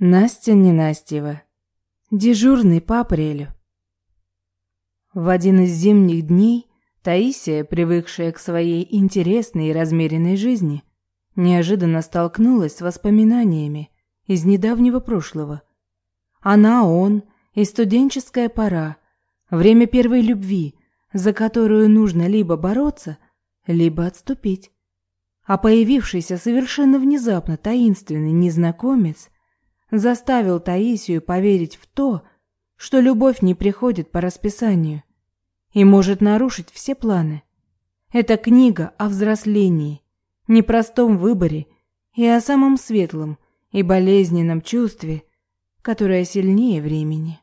Настя Ненастьева. Дежурный по апрелю. В один из зимних дней Таисия, привыкшая к своей интересной и размеренной жизни, неожиданно столкнулась с воспоминаниями из недавнего прошлого. Она, он и студенческая пора, время первой любви, за которую нужно либо бороться, либо отступить. А появившийся совершенно внезапно таинственный незнакомец заставил Таисию поверить в то, что любовь не приходит по расписанию и может нарушить все планы. Это книга о взрослении, непростом выборе и о самом светлом и болезненном чувстве, которое сильнее времени.